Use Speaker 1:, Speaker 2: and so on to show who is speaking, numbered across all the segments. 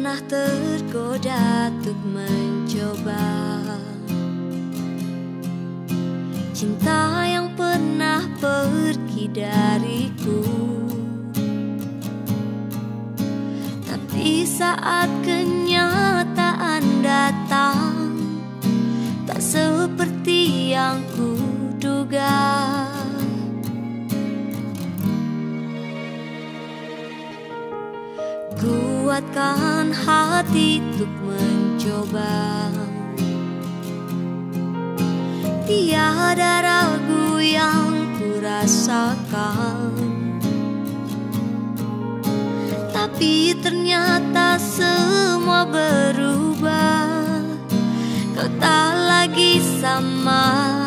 Speaker 1: pernah tergoda untuk mencoba. Cinta yang pernah pergi dariku. Tapi saat kenyataan datang Tak seperti yang kuduga Kuatkan hati untuk mencoba. Tiada ragu yang kurasakan. Tapi ternyata semua berubah. Kau tak lagi sama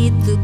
Speaker 1: hidup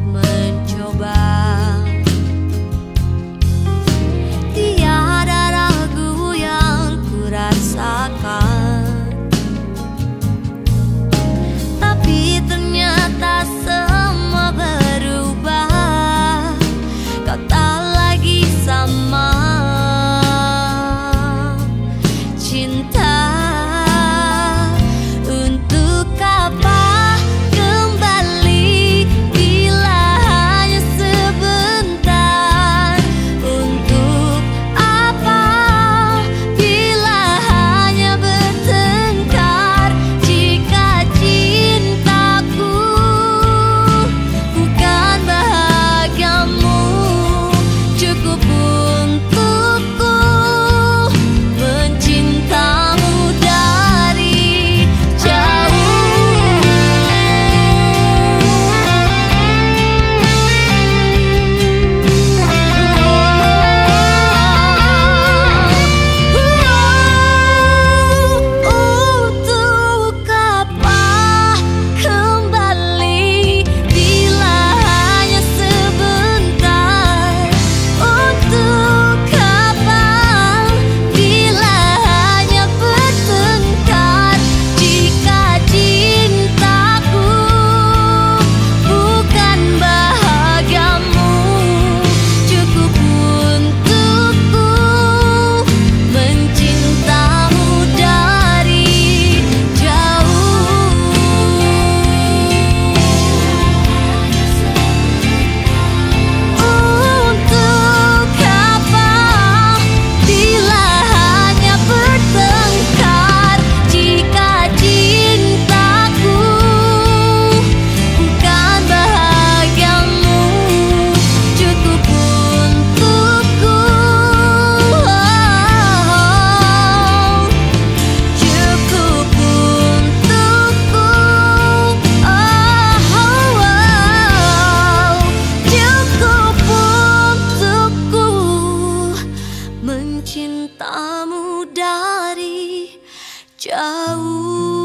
Speaker 1: mencintamu dari jauh